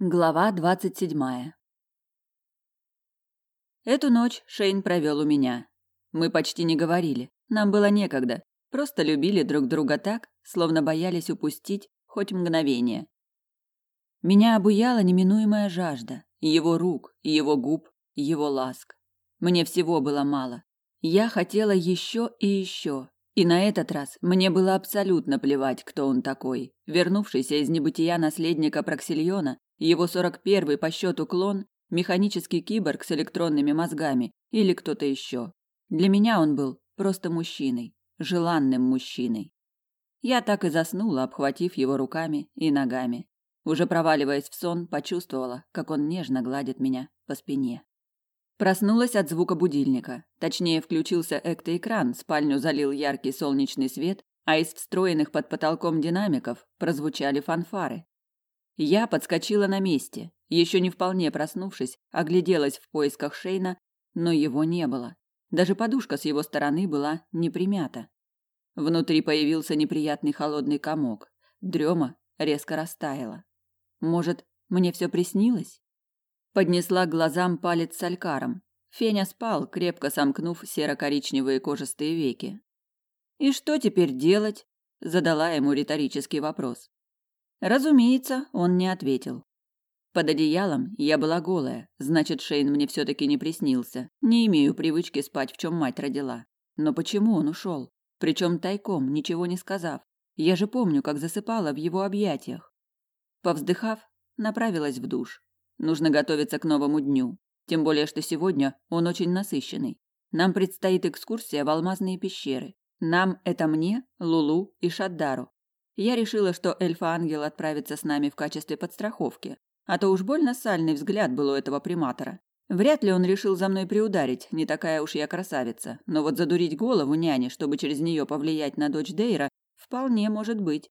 Глава двадцать седьмая. Эту ночь Шейн провел у меня. Мы почти не говорили, нам было некогда, просто любили друг друга так, словно боялись упустить хоть мгновение. Меня обуяла неминуемая жажда, его рук, его губ, его ласк. Мне всего было мало. Я хотела еще и еще, и на этот раз мне было абсолютно плевать, кто он такой. Вернувшийся из небытия наследника Проксильона его сорок первый по счету клон, механический киборг с электронными мозгами или кто-то еще. Для меня он был просто мужчиной, желанным мужчиной. Я так и заснула, обхватив его руками и ногами. Уже проваливаясь в сон, почувствовала, как он нежно гладит меня по спине. Проснулась от звука будильника. Точнее, включился эктоэкран, спальню залил яркий солнечный свет, а из встроенных под потолком динамиков прозвучали фанфары. Я подскочила на месте, еще не вполне проснувшись, огляделась в поисках Шейна, но его не было. Даже подушка с его стороны была не примята. Внутри появился неприятный холодный комок. Дрема резко растаяла. Может, мне все приснилось? Поднесла к глазам палец с алькаром. Феня спал, крепко сомкнув серо-коричневые кожистые веки. «И что теперь делать?» – задала ему риторический вопрос. Разумеется, он не ответил. Под одеялом я была голая, значит, Шейн мне все-таки не приснился. Не имею привычки спать, в чем мать родила. Но почему он ушел? Причем тайком, ничего не сказав. Я же помню, как засыпала в его объятиях. Повздыхав, направилась в душ. Нужно готовиться к новому дню. Тем более, что сегодня он очень насыщенный. Нам предстоит экскурсия в алмазные пещеры. Нам – это мне, Лулу и Шаддару. Я решила, что эльфа-ангел отправится с нами в качестве подстраховки, а то уж больно сальный взгляд был у этого приматора. Вряд ли он решил за мной приударить, не такая уж я красавица, но вот задурить голову няне, чтобы через нее повлиять на дочь Дейра, вполне может быть.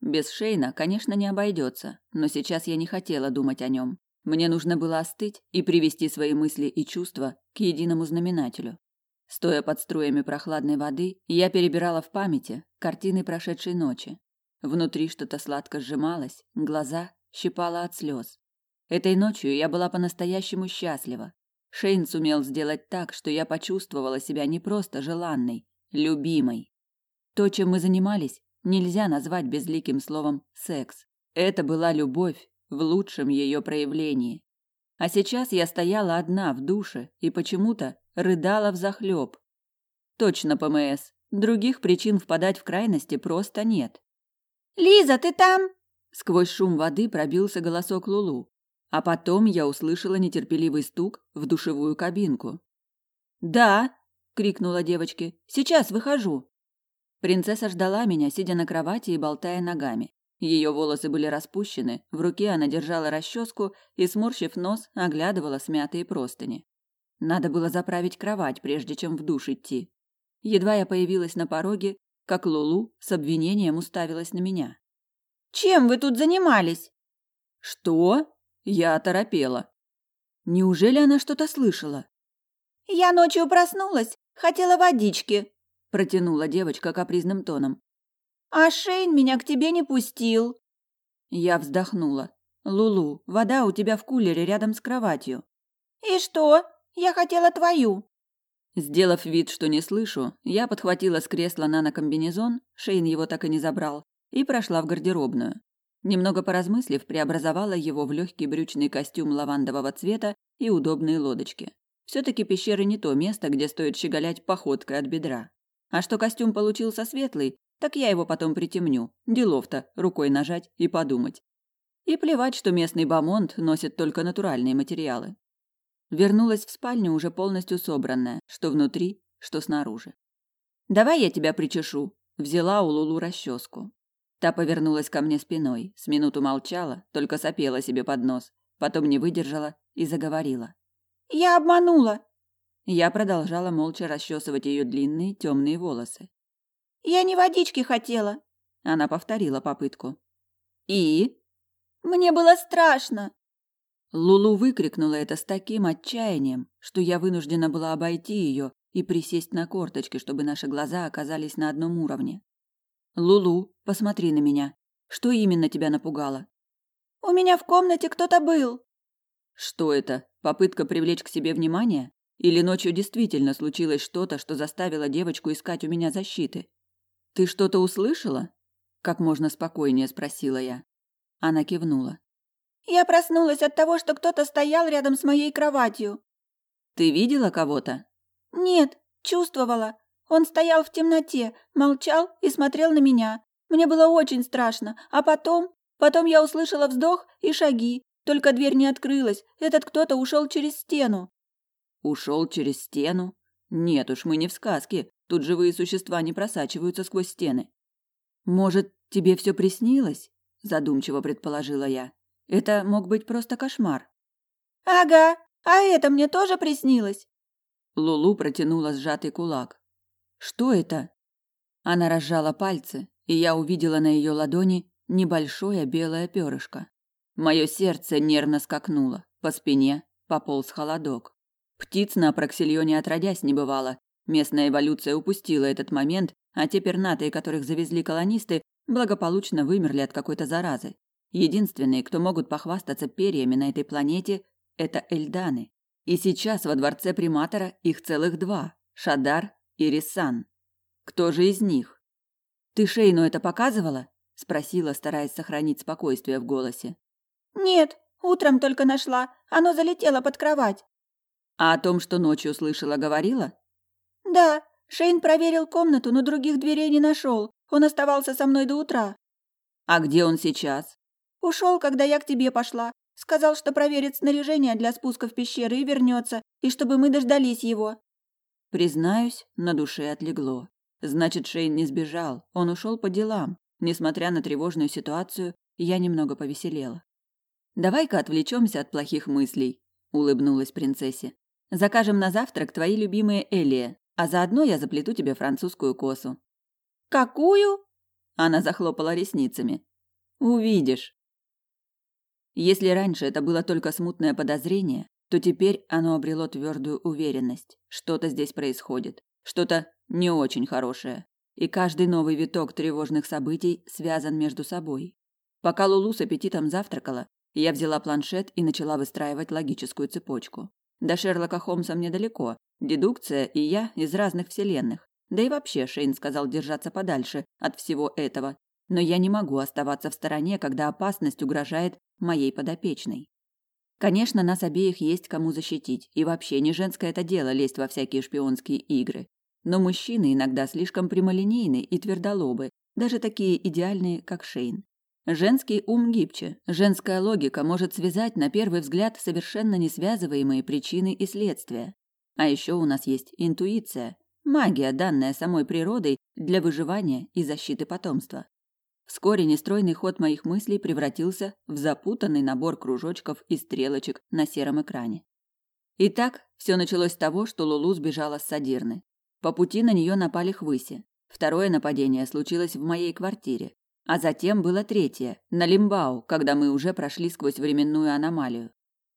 Без Шейна, конечно, не обойдется, но сейчас я не хотела думать о нем. Мне нужно было остыть и привести свои мысли и чувства к единому знаменателю. Стоя под струями прохладной воды, я перебирала в памяти картины прошедшей ночи. Внутри что-то сладко сжималось, глаза щипало от слез. Этой ночью я была по-настоящему счастлива. Шейн сумел сделать так, что я почувствовала себя не просто желанной, любимой. То, чем мы занимались, нельзя назвать безликим словом секс. Это была любовь в лучшем ее проявлении. А сейчас я стояла одна в душе и почему-то рыдала взахлеб. Точно ПМС. Других причин впадать в крайности просто нет. Лиза, ты там? Сквозь шум воды пробился голосок Лулу, а потом я услышала нетерпеливый стук в душевую кабинку. Да, крикнула девочке. Сейчас выхожу. Принцесса ждала меня, сидя на кровати и болтая ногами. Ее волосы были распущены, в руке она держала расческу и, сморщив нос, оглядывала смятые простыни. Надо было заправить кровать, прежде чем в душ идти. Едва я появилась на пороге, как Лулу с обвинением уставилась на меня. «Чем вы тут занимались?» «Что?» Я оторопела. Неужели она что-то слышала? «Я ночью проснулась, хотела водички», – протянула девочка капризным тоном. «А Шейн меня к тебе не пустил». Я вздохнула. «Лулу, вода у тебя в кулере рядом с кроватью». «И что? Я хотела твою». Сделав вид, что не слышу, я подхватила с кресла нанокомбинезон, Шейн его так и не забрал, и прошла в гардеробную. Немного поразмыслив, преобразовала его в легкий брючный костюм лавандового цвета и удобные лодочки. Все-таки пещеры не то место, где стоит щеголять походкой от бедра. А что костюм получился светлый, так я его потом притемню. Делов-то, рукой нажать и подумать. И плевать, что местный бамонт носит только натуральные материалы. Вернулась в спальню уже полностью собранная, что внутри, что снаружи. «Давай я тебя причешу», – взяла у Лулу расческу. Та повернулась ко мне спиной, с минуту молчала, только сопела себе под нос, потом не выдержала и заговорила. «Я обманула!» Я продолжала молча расчесывать ее длинные темные волосы. «Я не водички хотела!» Она повторила попытку. «И?» «Мне было страшно!» Лулу выкрикнула это с таким отчаянием, что я вынуждена была обойти ее и присесть на корточки, чтобы наши глаза оказались на одном уровне. Лулу, посмотри на меня. Что именно тебя напугало? У меня в комнате кто-то был. Что это? Попытка привлечь к себе внимание? Или ночью действительно случилось что-то, что заставило девочку искать у меня защиты? Ты что-то услышала? Как можно спокойнее спросила я. Она кивнула. Я проснулась от того, что кто-то стоял рядом с моей кроватью. Ты видела кого-то? Нет, чувствовала. Он стоял в темноте, молчал и смотрел на меня. Мне было очень страшно. А потом... Потом я услышала вздох и шаги. Только дверь не открылась. Этот кто-то ушел через стену. Ушел через стену? Нет уж, мы не в сказке. Тут живые существа не просачиваются сквозь стены. Может, тебе все приснилось? Задумчиво предположила я. Это мог быть просто кошмар. Ага, а это мне тоже приснилось. Лулу протянула сжатый кулак. Что это? Она разжала пальцы, и я увидела на ее ладони небольшое белое перышко. Мое сердце нервно скакнуло, по спине пополз холодок. Птиц на Проксильоне отродясь не бывало. Местная эволюция упустила этот момент, а те пернатые, которых завезли колонисты, благополучно вымерли от какой-то заразы. Единственные, кто могут похвастаться перьями на этой планете, это эльданы. И сейчас во дворце приматора их целых два – Шадар и Рисан. Кто же из них? Ты Шейну это показывала? спросила, стараясь сохранить спокойствие в голосе. Нет, утром только нашла. Оно залетело под кровать. А о том, что ночью слышала, говорила? Да, Шейн проверил комнату, но других дверей не нашел. Он оставался со мной до утра. А где он сейчас? Ушел, когда я к тебе пошла. Сказал, что проверит снаряжение для спуска в пещеры и вернется, и чтобы мы дождались его. Признаюсь, на душе отлегло. Значит, Шейн не сбежал, он ушел по делам. Несмотря на тревожную ситуацию, я немного повеселела. Давай-ка отвлечемся от плохих мыслей, улыбнулась принцессе. Закажем на завтрак твои любимые элия, а заодно я заплету тебе французскую косу. Какую? Она захлопала ресницами. Увидишь. Если раньше это было только смутное подозрение, то теперь оно обрело твердую уверенность. Что-то здесь происходит, что-то не очень хорошее. И каждый новый виток тревожных событий связан между собой. Пока Лулу с аппетитом завтракала, я взяла планшет и начала выстраивать логическую цепочку. До Шерлока Холмса мне далеко. Дедукция и я из разных вселенных. Да и вообще Шейн сказал держаться подальше от всего этого. Но я не могу оставаться в стороне, когда опасность угрожает моей подопечной. Конечно, нас обеих есть кому защитить, и вообще не женское это дело лезть во всякие шпионские игры. Но мужчины иногда слишком прямолинейны и твердолобы, даже такие идеальные, как Шейн. Женский ум гибче, женская логика может связать на первый взгляд совершенно несвязываемые причины и следствия. А еще у нас есть интуиция, магия, данная самой природой для выживания и защиты потомства. Вскоре нестройный ход моих мыслей превратился в запутанный набор кружочков и стрелочек на сером экране. Итак, все началось с того, что Лулу сбежала с Садирны. По пути на нее напали хвыси. Второе нападение случилось в моей квартире. А затем было третье, на Лимбау, когда мы уже прошли сквозь временную аномалию.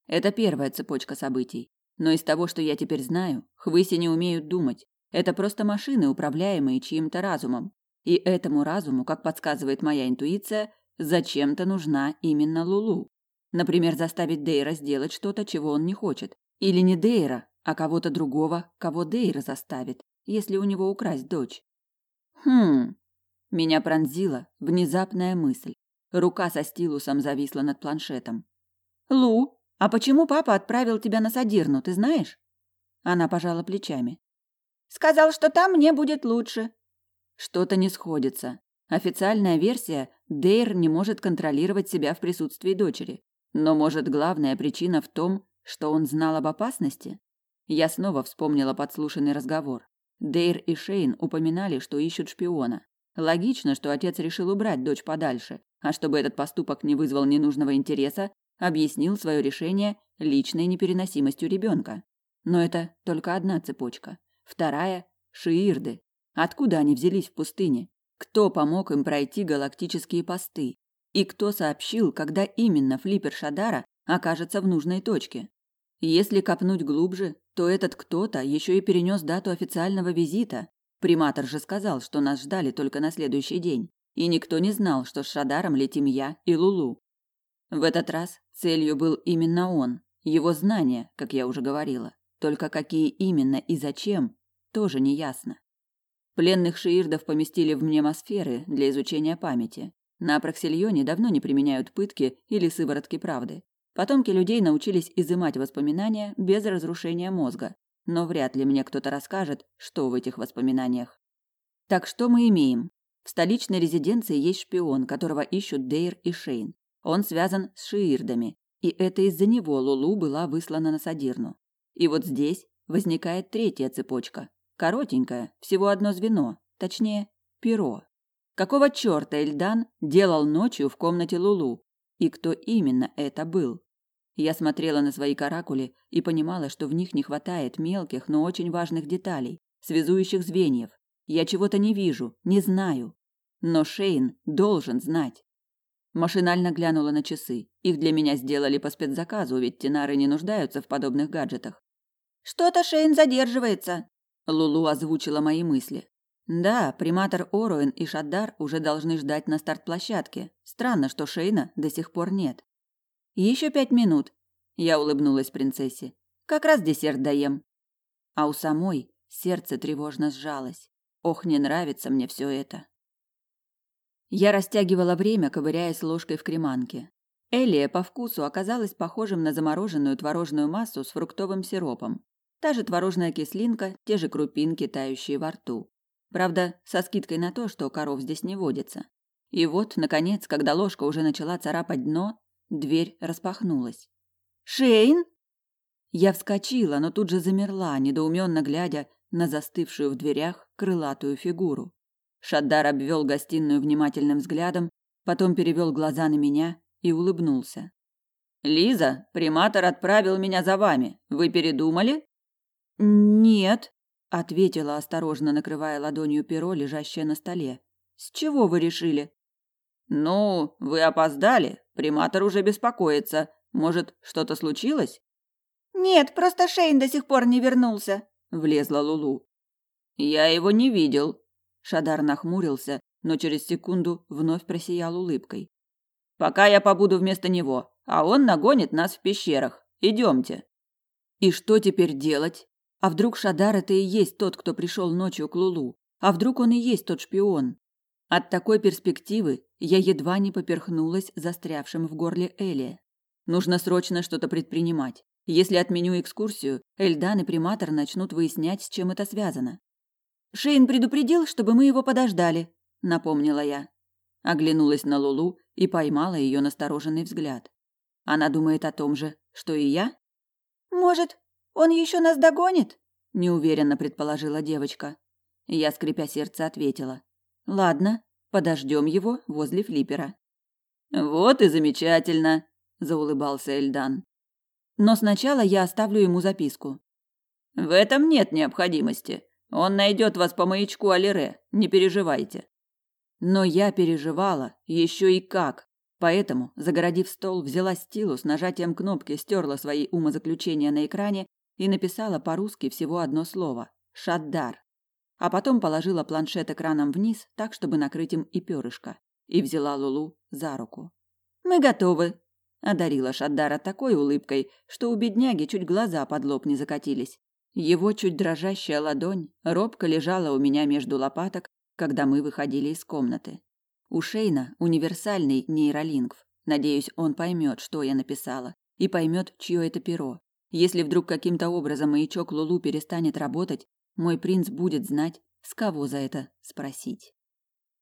Это первая цепочка событий. Но из того, что я теперь знаю, хвыси не умеют думать. Это просто машины, управляемые чьим-то разумом. И этому разуму, как подсказывает моя интуиция, зачем-то нужна именно Лулу. Например, заставить Дейра сделать что-то, чего он не хочет. Или не Дейра, а кого-то другого, кого Дейра заставит, если у него украсть дочь. Хм. Меня пронзила внезапная мысль. Рука со стилусом зависла над планшетом. Лу, а почему папа отправил тебя на Садирну, ты знаешь? Она пожала плечами. Сказал, что там мне будет лучше. Что-то не сходится. Официальная версия – Дейр не может контролировать себя в присутствии дочери. Но, может, главная причина в том, что он знал об опасности? Я снова вспомнила подслушанный разговор. Дейр и Шейн упоминали, что ищут шпиона. Логично, что отец решил убрать дочь подальше, а чтобы этот поступок не вызвал ненужного интереса, объяснил свое решение личной непереносимостью ребенка. Но это только одна цепочка. Вторая – шиирды. Откуда они взялись в пустыне? Кто помог им пройти галактические посты? И кто сообщил, когда именно флиппер Шадара окажется в нужной точке? Если копнуть глубже, то этот кто-то еще и перенес дату официального визита. Приматор же сказал, что нас ждали только на следующий день, и никто не знал, что с Шадаром летим я и Лулу. В этот раз целью был именно он, его знания, как я уже говорила. Только какие именно и зачем, тоже не ясно. Пленных шиирдов поместили в мнемосферы для изучения памяти. На Проксильоне давно не применяют пытки или сыворотки правды. Потомки людей научились изымать воспоминания без разрушения мозга, но вряд ли мне кто-то расскажет, что в этих воспоминаниях. Так что мы имеем? В столичной резиденции есть шпион, которого ищут Дейр и Шейн. Он связан с шиирдами, и это из-за него Лулу была выслана на Садирну. И вот здесь возникает третья цепочка. Коротенькая, всего одно звено, точнее, перо. Какого чёрта Эльдан делал ночью в комнате Лулу? И кто именно это был? Я смотрела на свои каракули и понимала, что в них не хватает мелких, но очень важных деталей, связующих звеньев. Я чего-то не вижу, не знаю. Но Шейн должен знать. Машинально глянула на часы. Их для меня сделали по спецзаказу, ведь тенары не нуждаются в подобных гаджетах. Что-то Шейн задерживается. Лулу озвучила мои мысли. Да, приматор Оруэн и Шаддар уже должны ждать на старт-площадке. Странно, что Шейна до сих пор нет. Еще пять минут. Я улыбнулась принцессе. Как раз десерт даем. А у самой сердце тревожно сжалось. Ох, не нравится мне все это. Я растягивала время, ковыряясь ложкой в креманке. Элия по вкусу оказалась похожим на замороженную творожную массу с фруктовым сиропом. Та же творожная кислинка, те же крупинки, тающие во рту. Правда, со скидкой на то, что коров здесь не водится. И вот, наконец, когда ложка уже начала царапать дно, дверь распахнулась. «Шейн!» Я вскочила, но тут же замерла, недоуменно глядя на застывшую в дверях крылатую фигуру. Шаддар обвел гостиную внимательным взглядом, потом перевел глаза на меня и улыбнулся. Лиза, приматор отправил меня за вами. Вы передумали? Нет, ответила осторожно, накрывая ладонью перо, лежащее на столе. С чего вы решили? Ну, вы опоздали. Приматор уже беспокоится. Может, что-то случилось? Нет, просто Шейн до сих пор не вернулся, влезла Лулу. Я его не видел, Шадар нахмурился, но через секунду вновь просиял улыбкой. Пока я побуду вместо него, а он нагонит нас в пещерах. Идемте. И что теперь делать? А вдруг Шадар это и есть тот, кто пришел ночью к Лулу? А вдруг он и есть тот шпион? От такой перспективы я едва не поперхнулась застрявшим в горле Элия. Нужно срочно что-то предпринимать. Если отменю экскурсию, Эльдан и приматор начнут выяснять, с чем это связано. Шейн предупредил, чтобы мы его подождали, напомнила я. Оглянулась на Лулу и поймала ее настороженный взгляд. Она думает о том же, что и я? Может, он еще нас догонит? неуверенно предположила девочка. Я, скрипя сердце, ответила: "Ладно, подождем его возле флипера". Вот и замечательно, заулыбался Эльдан. Но сначала я оставлю ему записку. В этом нет необходимости. Он найдет вас по маячку Алире, не переживайте. Но я переживала, еще и как. Поэтому, загородив стол, взяла стилус, нажатием кнопки стерла свои умозаключения на экране и написала по-русски всего одно слово – «Шаддар». А потом положила планшет экраном вниз, так, чтобы накрыть им и перышко, и взяла Лулу за руку. «Мы готовы», – одарила Шаддара такой улыбкой, что у бедняги чуть глаза под лоб не закатились. Его чуть дрожащая ладонь робко лежала у меня между лопаток, когда мы выходили из комнаты. У Шейна универсальный нейролингв. Надеюсь, он поймет, что я написала, и поймет, чье это перо. Если вдруг каким-то образом маячок Лулу перестанет работать, мой принц будет знать, с кого за это спросить.